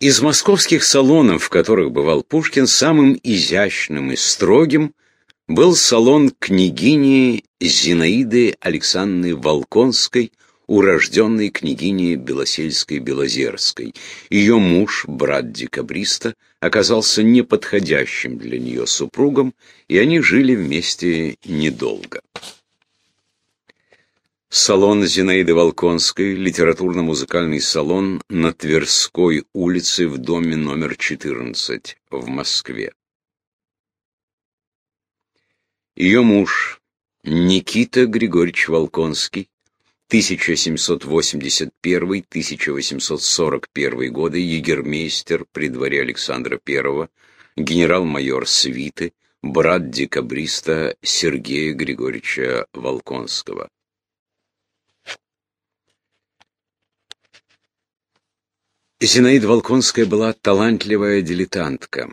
Из московских салонов, в которых бывал Пушкин, самым изящным и строгим был салон княгини Зинаиды Александры Волконской, урожденной княгини Белосельской-Белозерской. Ее муж, брат декабриста, оказался неподходящим для нее супругом, и они жили вместе недолго. Салон Зинаиды Волконской, литературно-музыкальный салон на Тверской улице в доме номер 14 в Москве. Ее муж Никита Григорьевич Волконский, 1781-1841 годы, егермейстер при дворе Александра I, генерал-майор свиты, брат декабриста Сергея Григорьевича Волконского. Зинаида Волконская была талантливая дилетантка.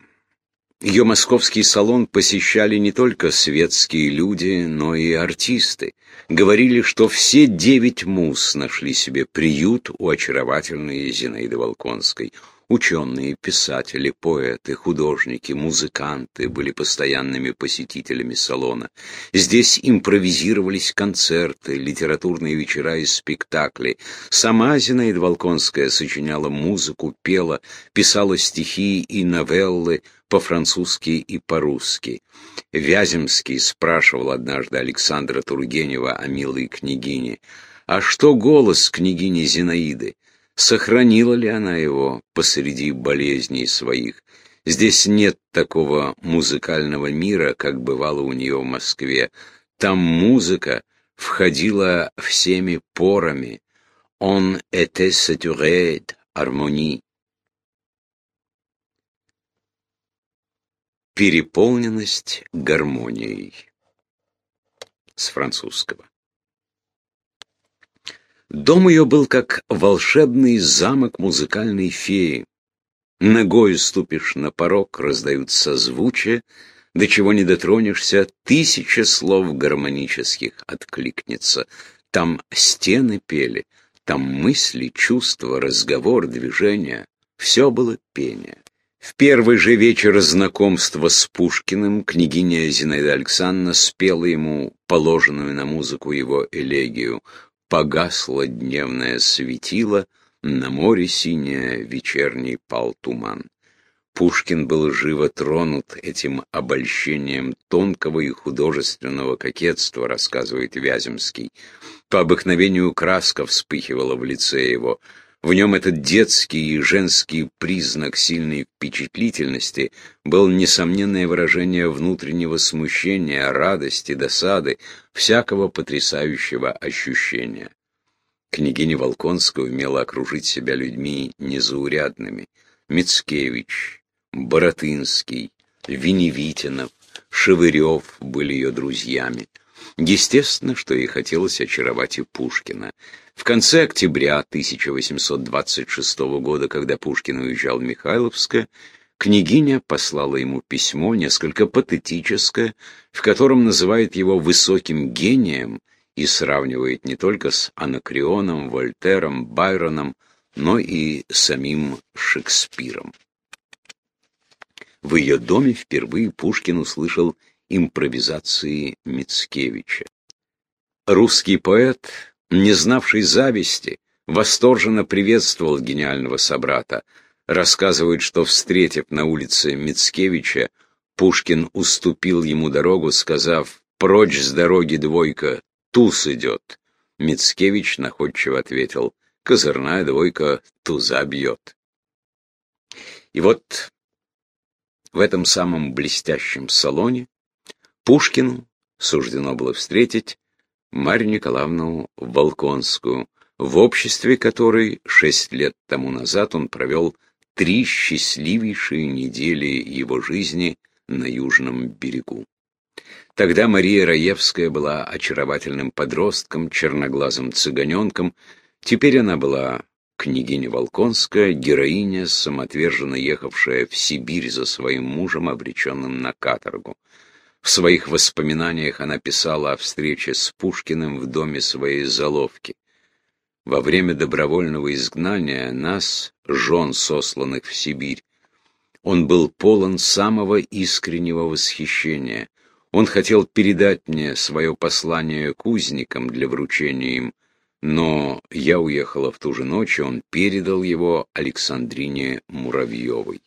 Ее московский салон посещали не только светские люди, но и артисты. Говорили, что все девять мус нашли себе приют у очаровательной Зинаиды Волконской – Ученые, писатели, поэты, художники, музыканты были постоянными посетителями салона. Здесь импровизировались концерты, литературные вечера и спектакли. Сама Зинаида Волконская сочиняла музыку, пела, писала стихи и новеллы по-французски и по-русски. Вяземский спрашивал однажды Александра Тургенева о милой княгине. «А что голос княгини Зинаиды?» Сохранила ли она его посреди болезней своих? Здесь нет такого музыкального мира, как бывало у нее в Москве. Там музыка входила всеми порами. Он était saturé d'harmonie. Переполненность гармонией. С французского. Дом ее был как волшебный замок музыкальной феи. Ногою ступишь на порог, раздаются созвучия, до чего не дотронешься, тысяча слов гармонических откликнется. Там стены пели, там мысли, чувства, разговор, движение. Все было пение. В первый же вечер знакомства с Пушкиным княгиня Зинаида Александровна спела ему положенную на музыку его элегию Погасло дневное светило, на море синее вечерний пал туман. Пушкин был живо тронут этим обольщением тонкого и художественного кокетства, рассказывает Вяземский. По обыкновению краска вспыхивала в лице его — в нем этот детский и женский признак сильной впечатлительности был несомненное выражение внутреннего смущения, радости, досады, всякого потрясающего ощущения. Княгиня Волконская умела окружить себя людьми незаурядными. Мицкевич, Боротынский, Веневитинов, Шевырев были ее друзьями. Естественно, что ей хотелось очаровать и Пушкина. В конце октября 1826 года, когда Пушкин уезжал в Михайловское, княгиня послала ему письмо, несколько патетическое, в котором называет его высоким гением и сравнивает не только с Анакреоном, Вольтером, Байроном, но и самим Шекспиром. В ее доме впервые Пушкин услышал импровизации Мицкевича. Русский поэт, не знавший зависти, восторженно приветствовал гениального собрата. Рассказывают, что, встретив на улице Мицкевича, Пушкин уступил ему дорогу, сказав «Прочь с дороги, двойка, туз идет». Мицкевич находчиво ответил «Козырная двойка туза бьет». И вот в этом самом блестящем салоне Пушкину суждено было встретить Марью Николаевну Волконскую, в обществе которой шесть лет тому назад он провел три счастливейшие недели его жизни на Южном берегу. Тогда Мария Раевская была очаровательным подростком, черноглазым цыганенком, теперь она была княгиня Волконская, героиня, самоотверженно ехавшая в Сибирь за своим мужем, обреченным на каторгу. В своих воспоминаниях она писала о встрече с Пушкиным в доме своей заловки. Во время добровольного изгнания нас, жен сосланных в Сибирь, он был полон самого искреннего восхищения. Он хотел передать мне свое послание кузникам для вручения им, но я уехала в ту же ночь, и он передал его Александрине Муравьевой.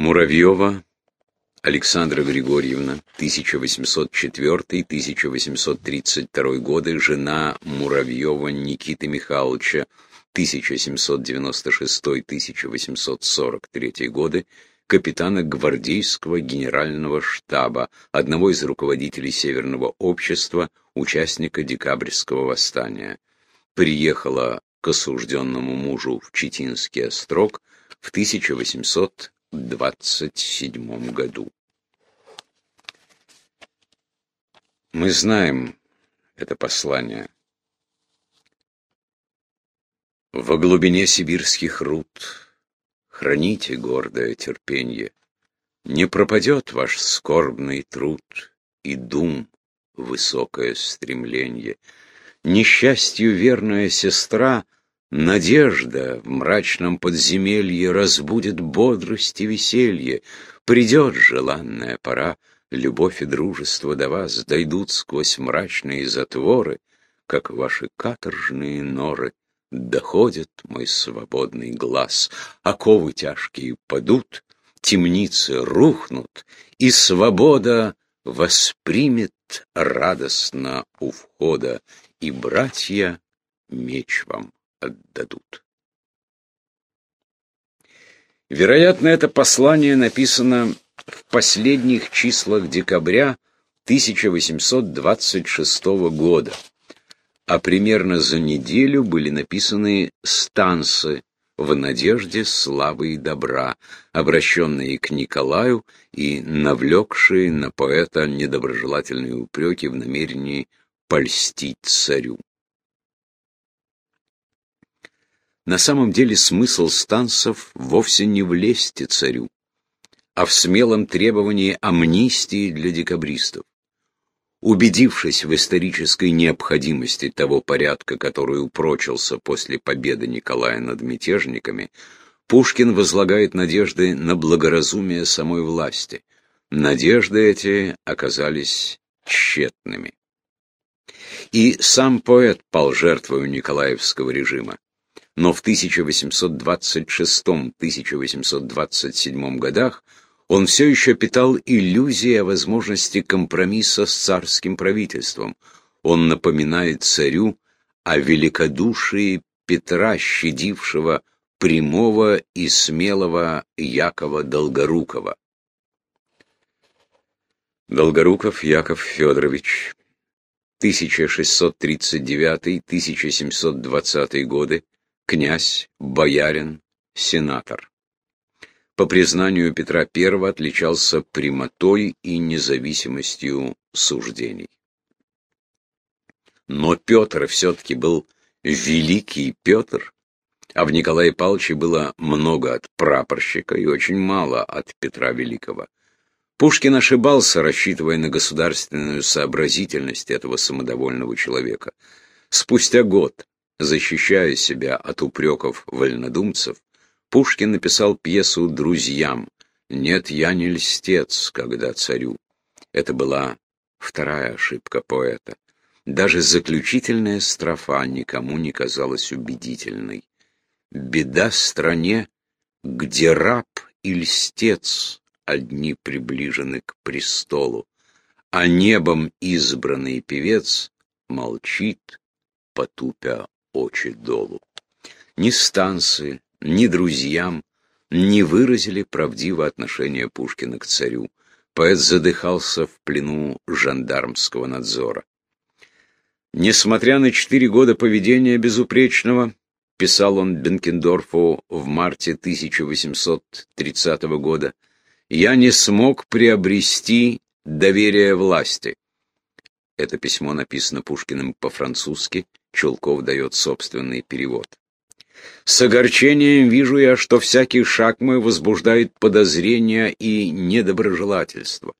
Муравьева Александра Григорьевна, 1804-1832 годы, жена Муравьева Никиты Михайловича, 1796-1843 годы, капитана гвардейского генерального штаба, одного из руководителей Северного общества, участника декабрьского восстания. Приехала к осужденному мужу в Читинский острог в 1800 27 году. Мы знаем это послание. Во глубине сибирских руд храните гордое терпенье, Не пропадет ваш скорбный труд и дум высокое стремление. Несчастью верная сестра — Надежда в мрачном подземелье разбудит бодрость и веселье. Придет желанная пора, любовь и дружество до вас дойдут сквозь мрачные затворы, как ваши каторжные норы. Доходит мой свободный глаз, оковы тяжкие падут, темницы рухнут, и свобода воспримет радостно у входа, и братья меч вам отдадут. Вероятно, это послание написано в последних числах декабря 1826 года, а примерно за неделю были написаны станцы в надежде славы и добра, обращенные к Николаю и навлекшие на поэта недоброжелательные упреки в намерении польстить царю. На самом деле смысл станцев вовсе не в лести царю, а в смелом требовании амнистии для декабристов. Убедившись в исторической необходимости того порядка, который упрочился после победы Николая над мятежниками, Пушкин возлагает надежды на благоразумие самой власти. Надежды эти оказались тщетными. И сам поэт пал жертвою Николаевского режима но в 1826-1827 годах он все еще питал иллюзии о возможности компромисса с царским правительством. Он напоминает царю о великодушии Петра, щадившего прямого и смелого Якова Долгорукова. Долгоруков Яков Федорович, 1639-1720 годы, князь, боярин, сенатор. По признанию Петра I отличался прямотой и независимостью суждений. Но Петр все-таки был великий Петр, а в Николае Павловиче было много от прапорщика и очень мало от Петра Великого. Пушкин ошибался, рассчитывая на государственную сообразительность этого самодовольного человека. Спустя год Защищая себя от упреков вольнодумцев, Пушкин написал пьесу «Друзьям». «Нет, я не льстец, когда царю». Это была вторая ошибка поэта. Даже заключительная строфа никому не казалась убедительной. Беда стране, где раб и льстец одни приближены к престолу, а небом избранный певец молчит, потупя очи долу. Ни станции, ни друзьям не выразили правдиво отношение Пушкина к царю. Поэт задыхался в плену жандармского надзора. Несмотря на четыре года поведения безупречного, писал он Бенкендорфу в марте 1830 года, я не смог приобрести доверие власти. Это письмо написано Пушкиным по-французски, Чулков дает собственный перевод. С огорчением вижу я, что всякий шаг мой возбуждает подозрения и недоброжелательство.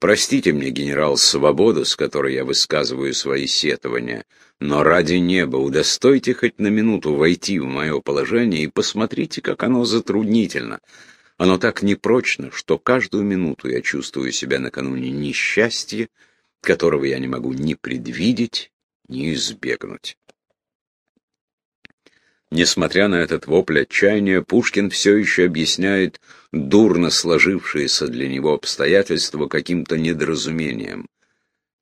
Простите мне, генерал, свободу, с которой я высказываю свои сетования, но ради неба удостойте хоть на минуту войти в мое положение и посмотрите, как оно затруднительно. Оно так непрочно, что каждую минуту я чувствую себя накануне несчастья, которого я не могу ни предвидеть, ни избегнуть. Несмотря на этот вопль отчаяния, Пушкин все еще объясняет дурно сложившиеся для него обстоятельства каким-то недоразумением.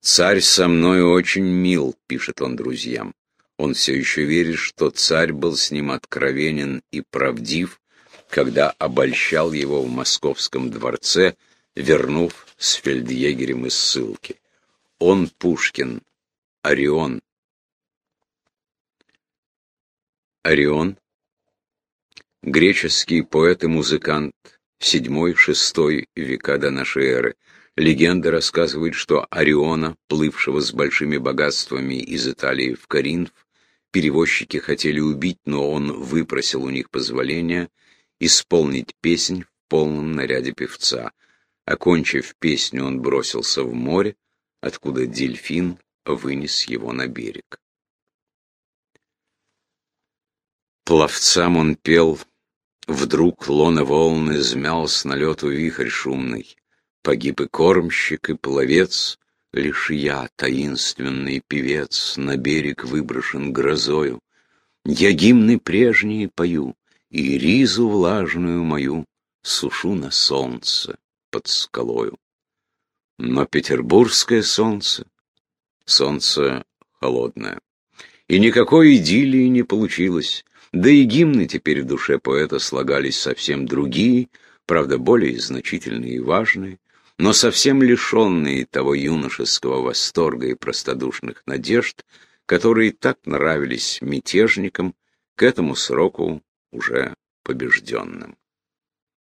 «Царь со мной очень мил», — пишет он друзьям. Он все еще верит, что царь был с ним откровенен и правдив, когда обольщал его в московском дворце, вернув с фельдъегерем из ссылки. Он, Пушкин, Орион, Орион, греческий поэт и музыкант, VII-VI века до нашей эры. Легенда рассказывает, что Ориона, плывшего с большими богатствами из Италии в Коринф, перевозчики хотели убить, но он выпросил у них позволения исполнить песнь в полном наряде певца. Окончив песню, он бросился в море, откуда дельфин вынес его на берег. Пловцам он пел, вдруг лона волны змял с налету вихрь шумный. Погиб и кормщик, и пловец, лишь я, таинственный певец, на берег выброшен грозою. Я гимны прежние пою, и ризу влажную мою сушу на солнце под скалою. Но петербургское солнце, солнце холодное, и никакой идиллии не получилось, да и гимны теперь в душе поэта слагались совсем другие, правда, более значительные и важные, но совсем лишенные того юношеского восторга и простодушных надежд, которые так нравились мятежникам к этому сроку уже побежденным.